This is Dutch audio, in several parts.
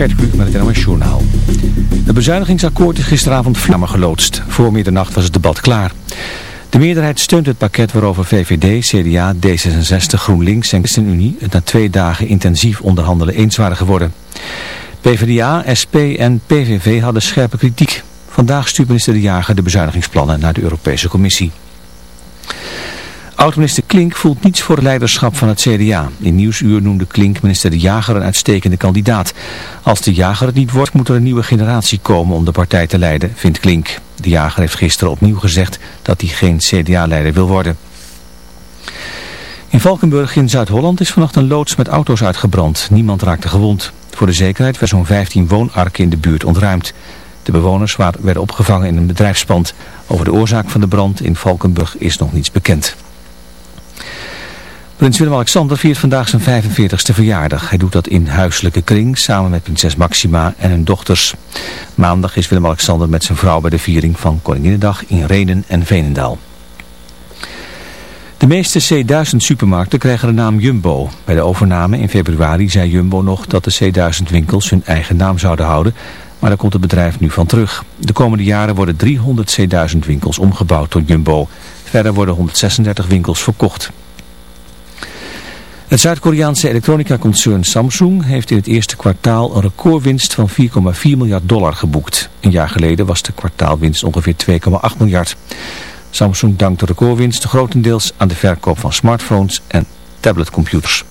Gert met het NOS. Het bezuinigingsakkoord is gisteravond vlammen geloodst. Voor middernacht was het debat klaar. De meerderheid steunt het pakket waarover VVD, CDA, D66, GroenLinks en ChristenUnie het na twee dagen intensief onderhandelen eens waren geworden. PvdA, SP en PVV hadden scherpe kritiek. Vandaag stuurt minister De Jager de bezuinigingsplannen naar de Europese Commissie. Oud-minister Klink voelt niets voor het leiderschap van het CDA. In Nieuwsuur noemde Klink minister De Jager een uitstekende kandidaat. Als De Jager het niet wordt, moet er een nieuwe generatie komen om de partij te leiden, vindt Klink. De Jager heeft gisteren opnieuw gezegd dat hij geen CDA-leider wil worden. In Valkenburg in Zuid-Holland is vannacht een loods met auto's uitgebrand. Niemand raakte gewond. Voor de zekerheid werden zo'n 15 woonarken in de buurt ontruimd. De bewoners werden opgevangen in een bedrijfspand. Over de oorzaak van de brand in Valkenburg is nog niets bekend. Prins Willem-Alexander viert vandaag zijn 45ste verjaardag. Hij doet dat in huiselijke kring samen met prinses Maxima en hun dochters. Maandag is Willem-Alexander met zijn vrouw bij de viering van Koninginnedag in Renen en Veenendaal. De meeste C1000 supermarkten krijgen de naam Jumbo. Bij de overname in februari zei Jumbo nog dat de C1000 winkels hun eigen naam zouden houden. Maar daar komt het bedrijf nu van terug. De komende jaren worden 300 C1000 winkels omgebouwd tot Jumbo. Verder worden 136 winkels verkocht. Het Zuid-Koreaanse elektronica-concern Samsung heeft in het eerste kwartaal een recordwinst van 4,4 miljard dollar geboekt. Een jaar geleden was de kwartaalwinst ongeveer 2,8 miljard. Samsung dankt de recordwinst grotendeels aan de verkoop van smartphones en tabletcomputers.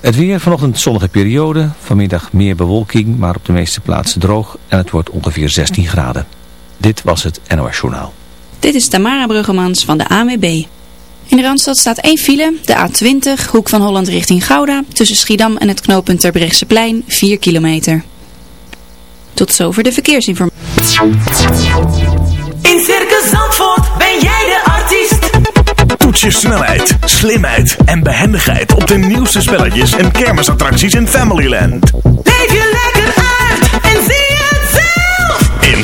Het weer vanochtend zonnige periode, vanmiddag meer bewolking, maar op de meeste plaatsen droog en het wordt ongeveer 16 graden. Dit was het NOS Journaal. Dit is Tamara Bruggemans van de AWB. In de Randstad staat één file, de A20, hoek van Holland richting Gouda, tussen Schiedam en het knooppunt Terbrechtseplein, 4 kilometer. Tot zover de verkeersinformatie. In Circus Zandvoort ben jij de artiest. Toets je snelheid, slimheid en behendigheid op de nieuwste spelletjes en kermisattracties in Familyland. Leef je lekker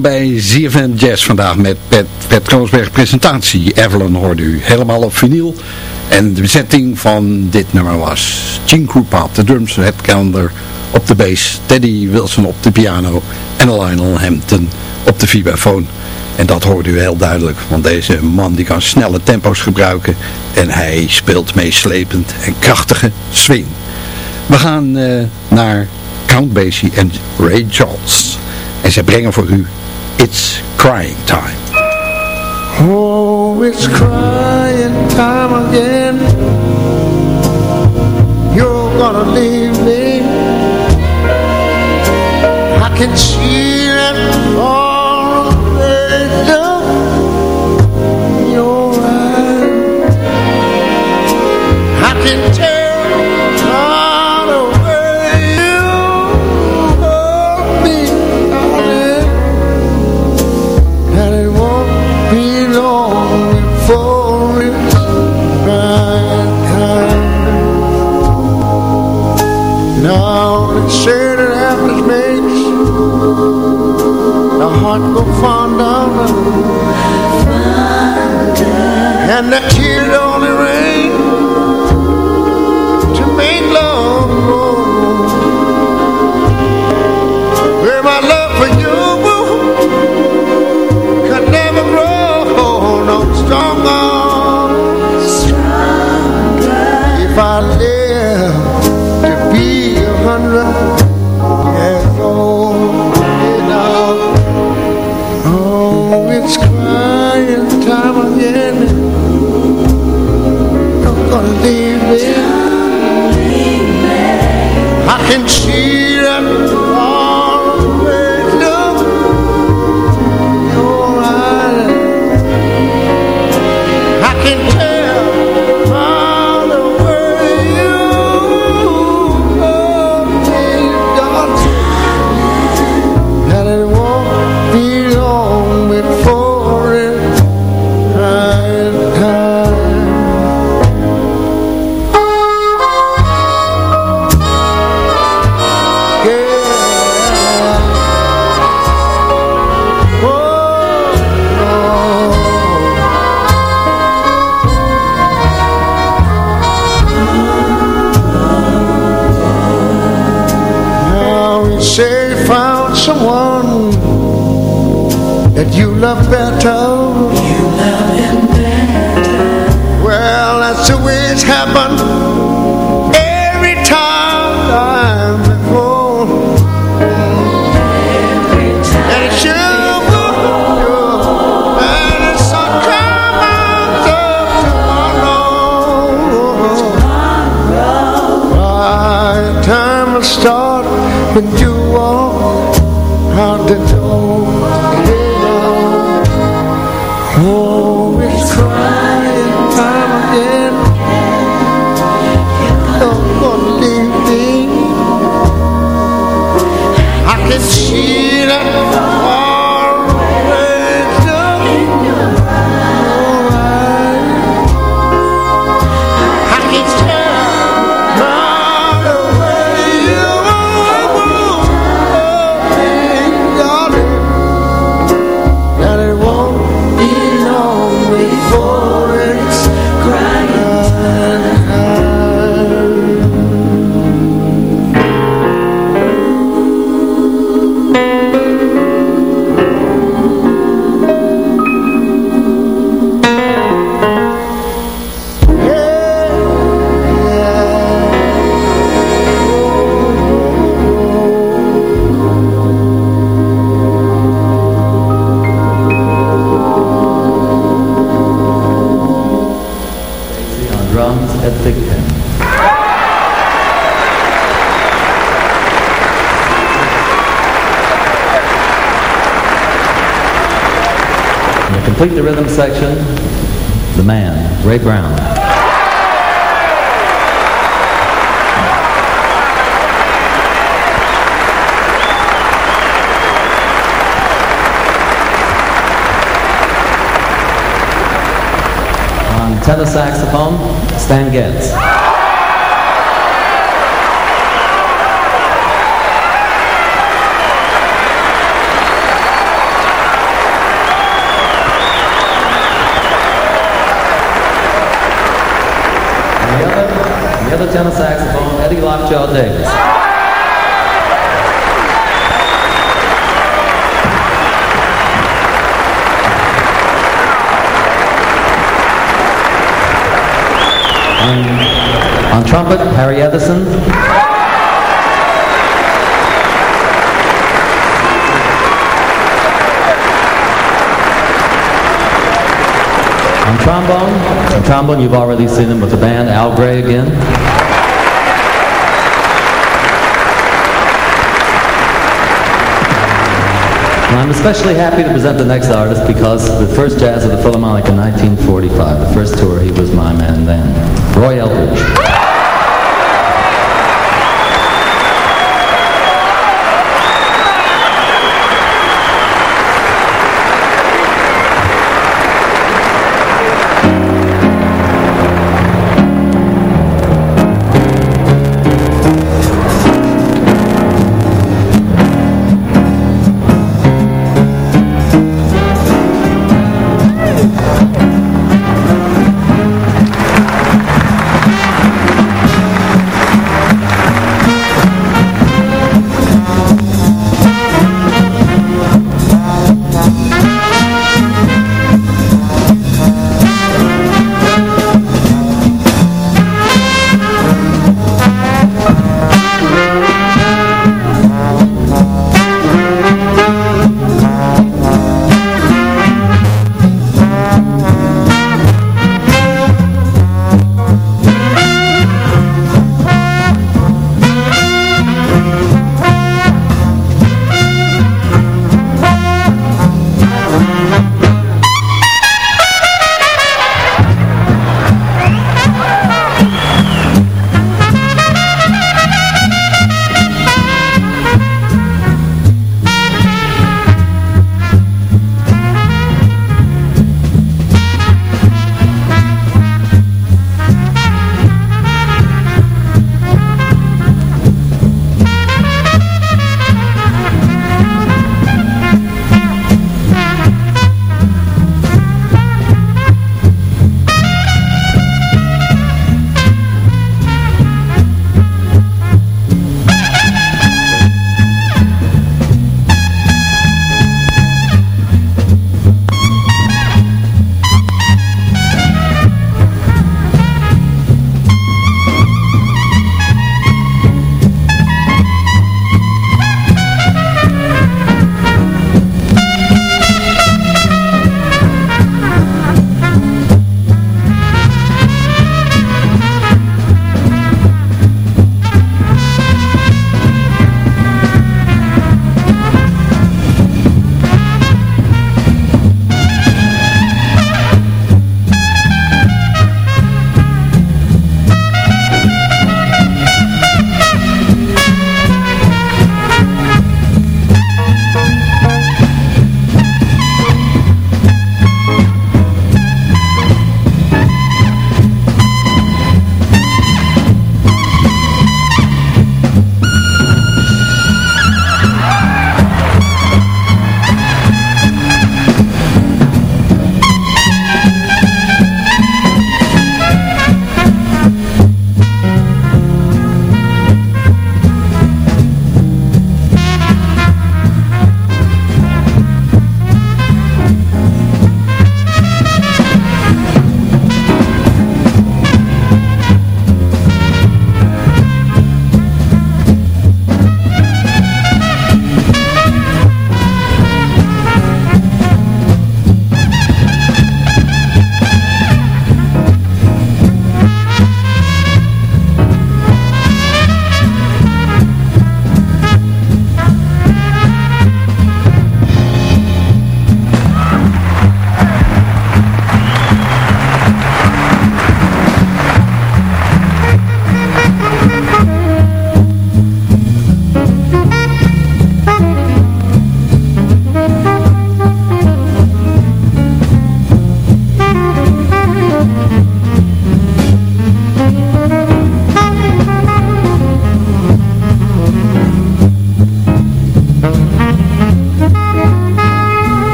Bij ZFM Jazz vandaag met Pet, Pet presentatie. Evelyn hoorde u helemaal op vinyl. En de bezetting van dit nummer was Gene op de drums, Red Calendar op de bass, Teddy Wilson op de piano en Lionel Hampton op de vibrafoon. En dat hoorde u heel duidelijk, want deze man die kan snelle tempo's gebruiken en hij speelt meeslepend en krachtige swing. We gaan uh, naar Count Basie en Ray Charles. En zij brengen voor u It's Crying Time. Oh, it's crying time again You're gonna leave me I can see heart go fond of And the love better. You love him better. Well, that's the way it's happened section, the man, Ray Brown. On tenor saxophone, Stan Getz. Other tenor saxophone, Eddie Lockjaw Davis. On trumpet, Harry Edison. On trombone, on trombone, you've already seen him with the band, Al Gray again. And I'm especially happy to present the next artist because the first jazz of the Philharmonic in 1945, the first tour, he was my man then, Roy Eldridge.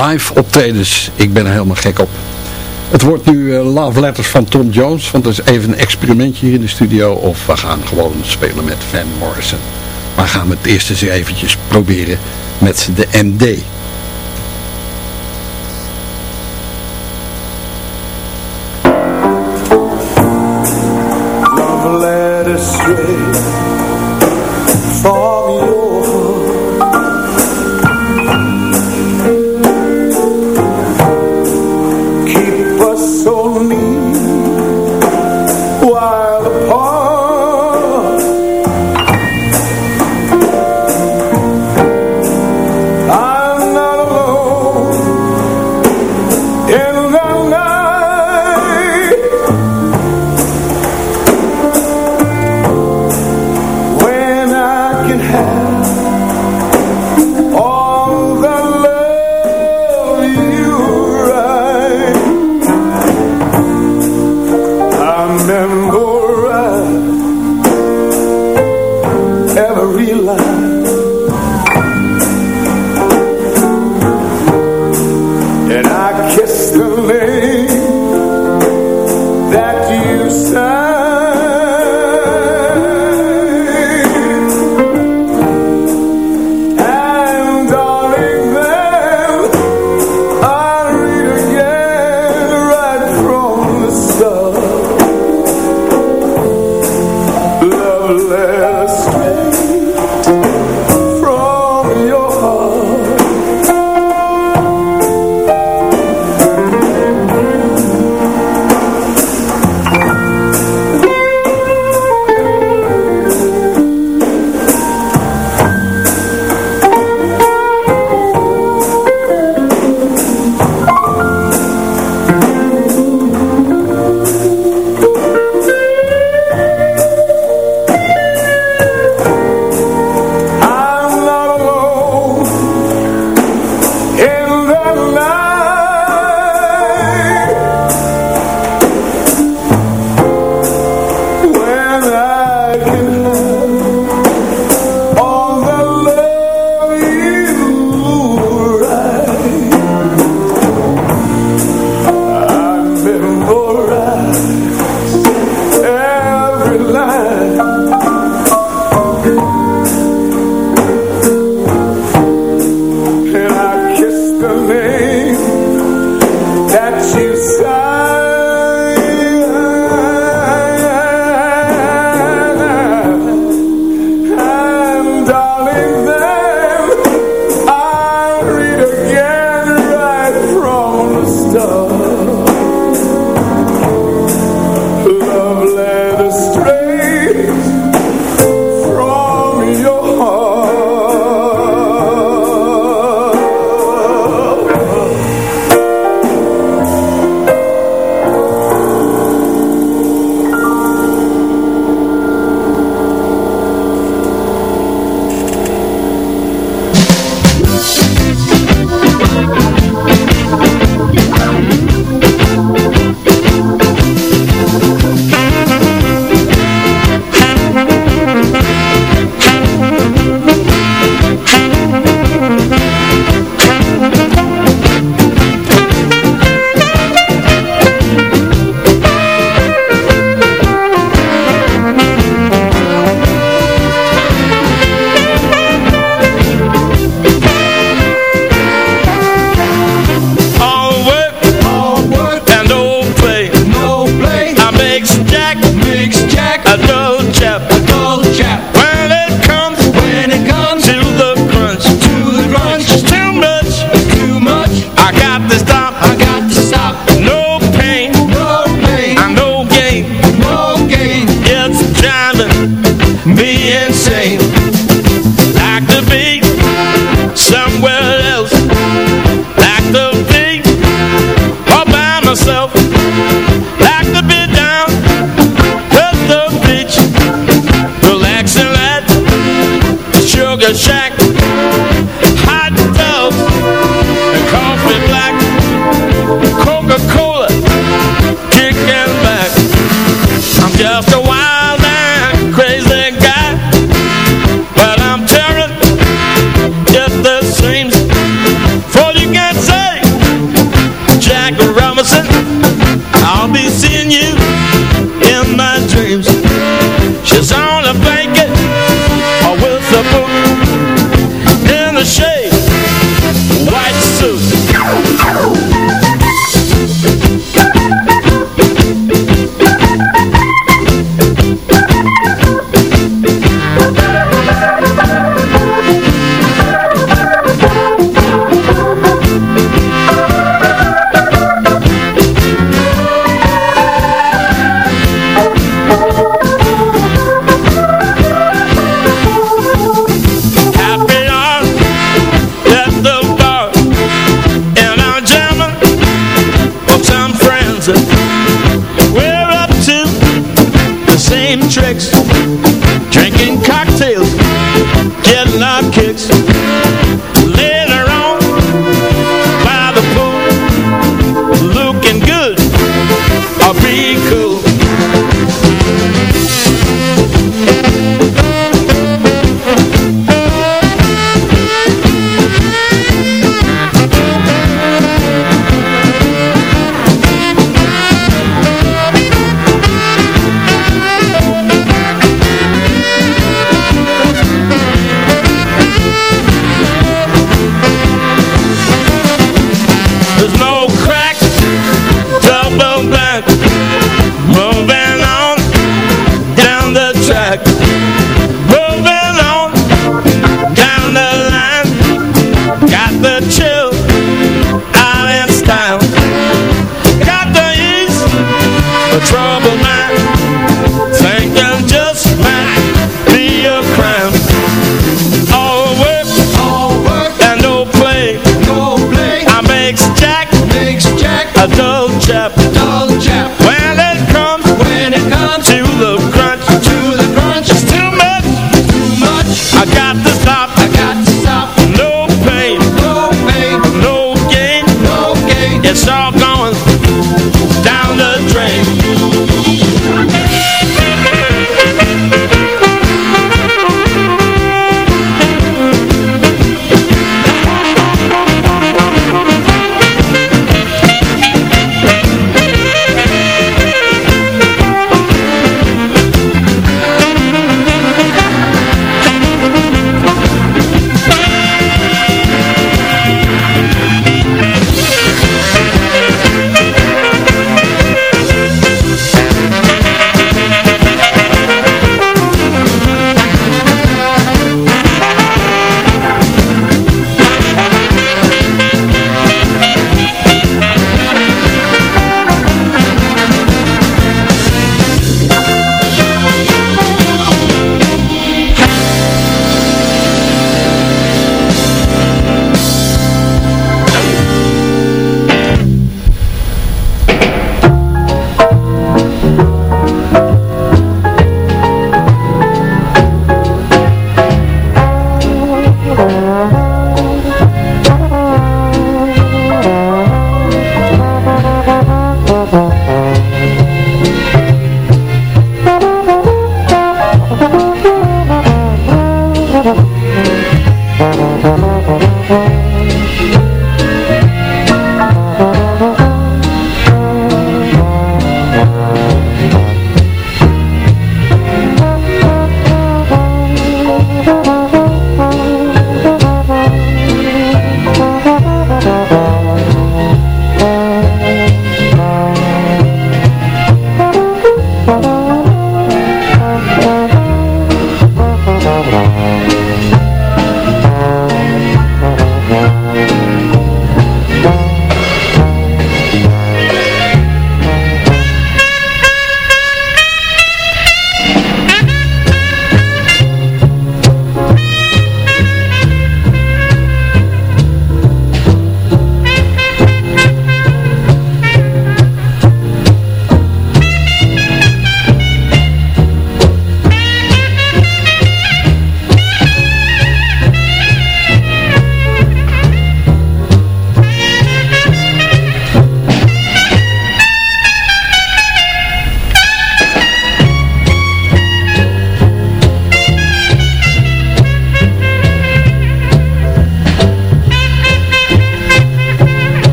Live optredens. Ik ben er helemaal gek op. Het wordt nu uh, Love Letters van Tom Jones, want dat is even een experimentje hier in de studio. Of we gaan gewoon spelen met Van Morrison. Maar gaan we het eerst eens eventjes proberen met de MD.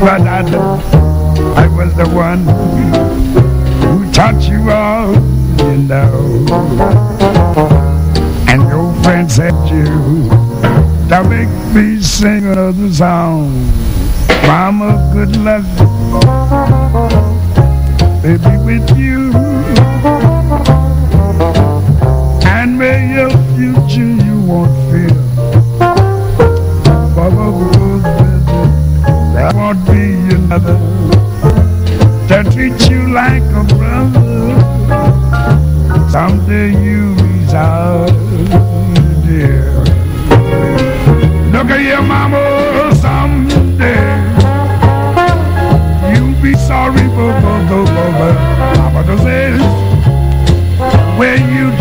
But I, I was the one who taught you all, you know. And your friend said you to make me sing another song. Mama, good luck, baby, with you. And may your future you won't fear. Be another to treat you like a brother. Someday you resolve, dear. Look at your mama someday. You'll be sorry for for for for Mama to say you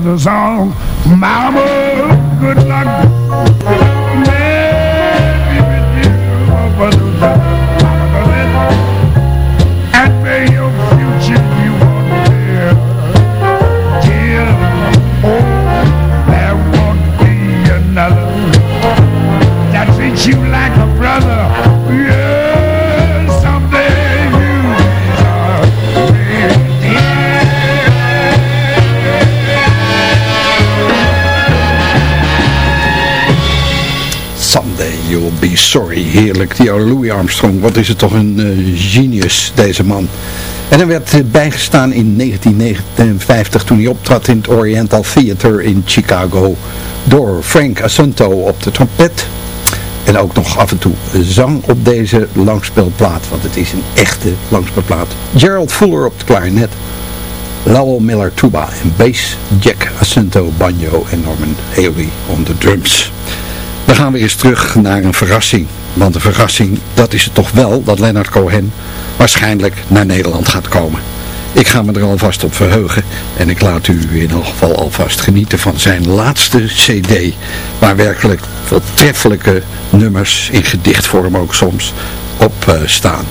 another song. Mama, good luck. Maybe with you, but and may your future be one oh, there won't be another that treats you like a brother. Sorry. Heerlijk, die oude Louis Armstrong. Wat is het toch een eh, genius, deze man. En hij werd eh, bijgestaan in 1959 toen hij optrad in het Oriental Theater in Chicago. Door Frank Asunto op de trompet. En ook nog af en toe zang op deze langspeelplaat. Want het is een echte langspeelplaat. Gerald Fuller op de klarinet. Lowell Miller tuba en bass. Jack Asunto banjo en Norman Haley on de drums. Dan gaan we eens terug naar een verrassing. Want een verrassing, dat is het toch wel dat Leonard Cohen waarschijnlijk naar Nederland gaat komen. Ik ga me er alvast op verheugen en ik laat u in elk geval alvast genieten van zijn laatste cd. Waar werkelijk voortreffelijke nummers in gedichtvorm ook soms op eh, staan.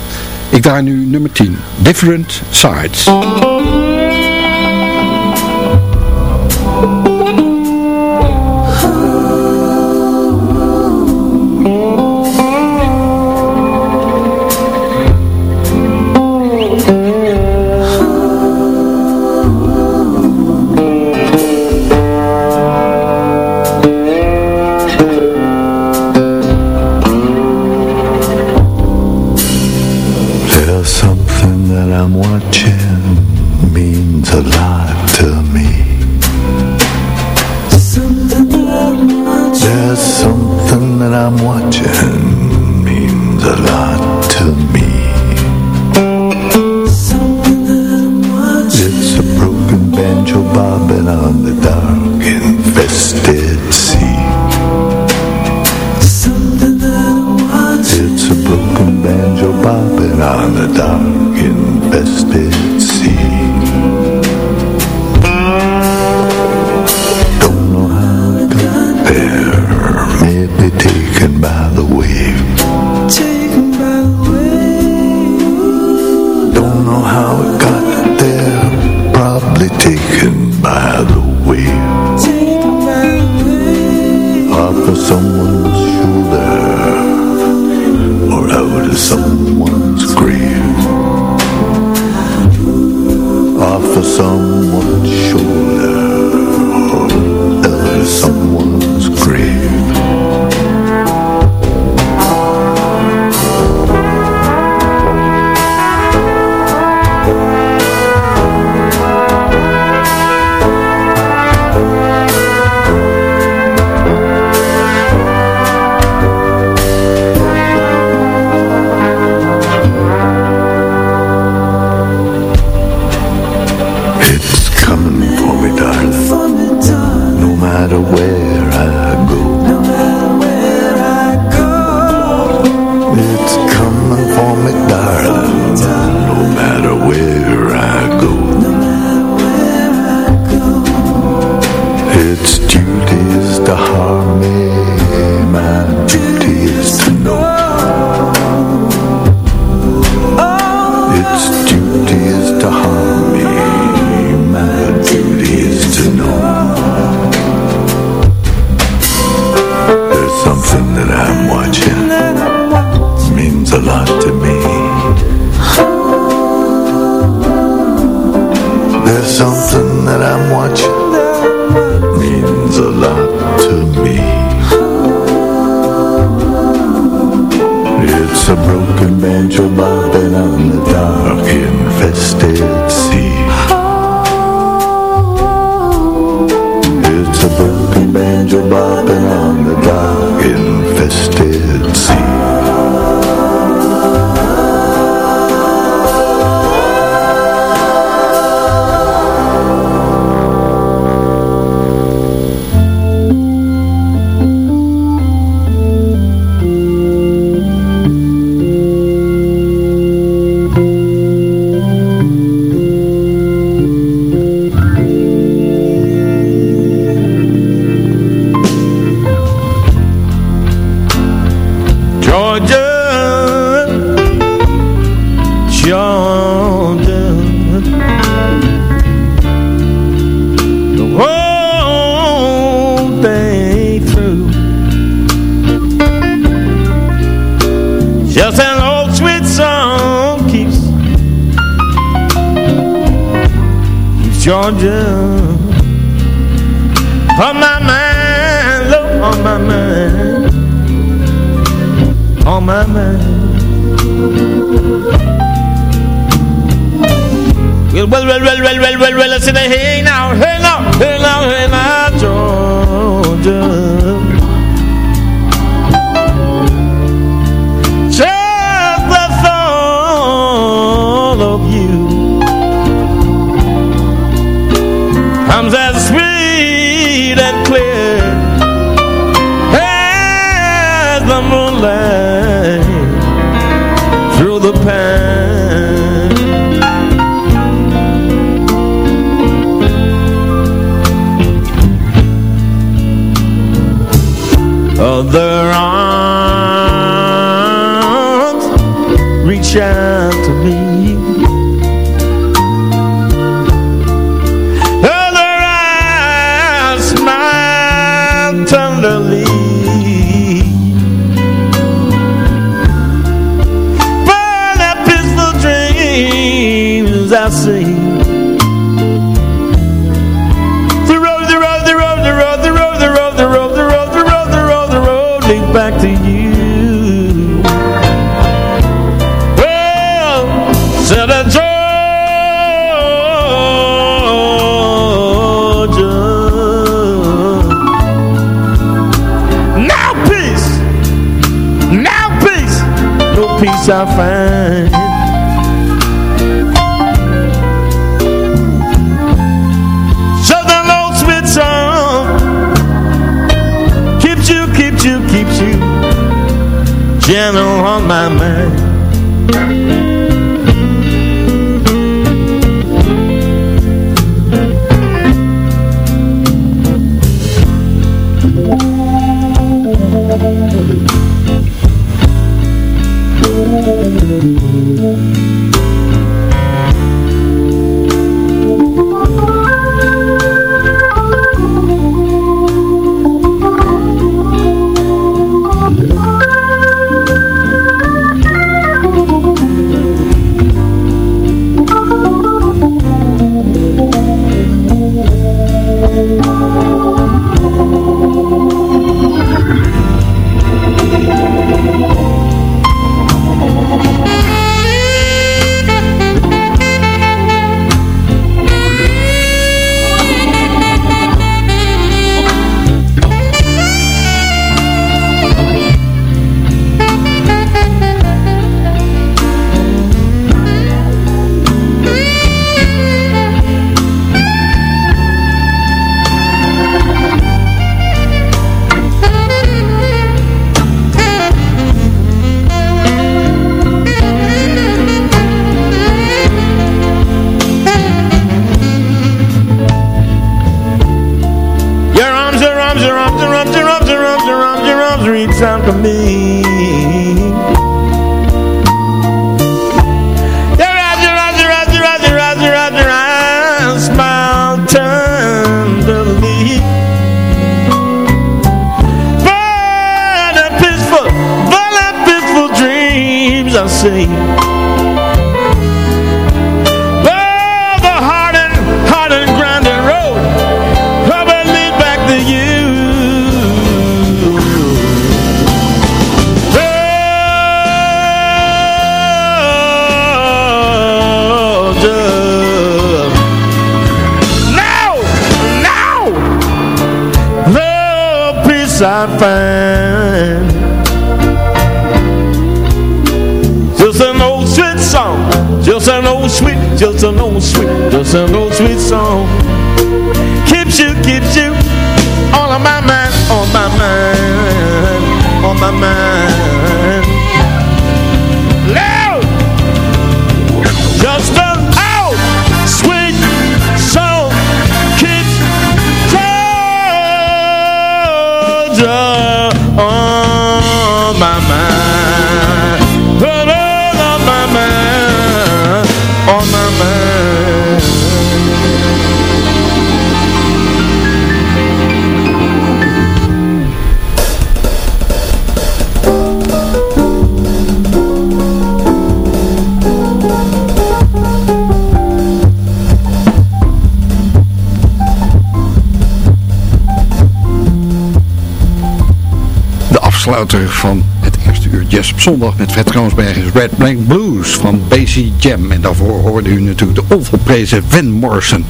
Ik draai nu nummer 10, Different Sides. Bobbing on the that I'm watching means a lot to me. There's something that I'm watching means a lot to me. It's a broken banjo bobbing on the dark infested sea. It's a broken banjo bobbing on the dark I still see summerland. I found Just an old sweet song. Keeps you, keeps you All On my mind, on my mind On my mind. Loud Just a afsluiter van het eerste uur Jazz op zondag met Fred Kroonsberg Red Blank Blues van Basie Jam. En daarvoor hoorde u natuurlijk de onvolprezen Van Morrison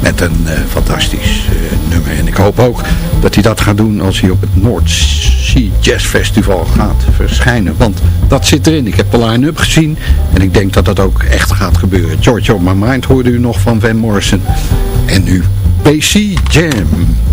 met een uh, fantastisch uh, nummer. En ik hoop ook dat hij dat gaat doen als hij op het North Sea Jazz Festival gaat verschijnen. Want dat zit erin. Ik heb de line-up gezien en ik denk dat dat ook echt gaat gebeuren. George on My Mind hoorde u nog van Van Morrison. En nu Basie Jam.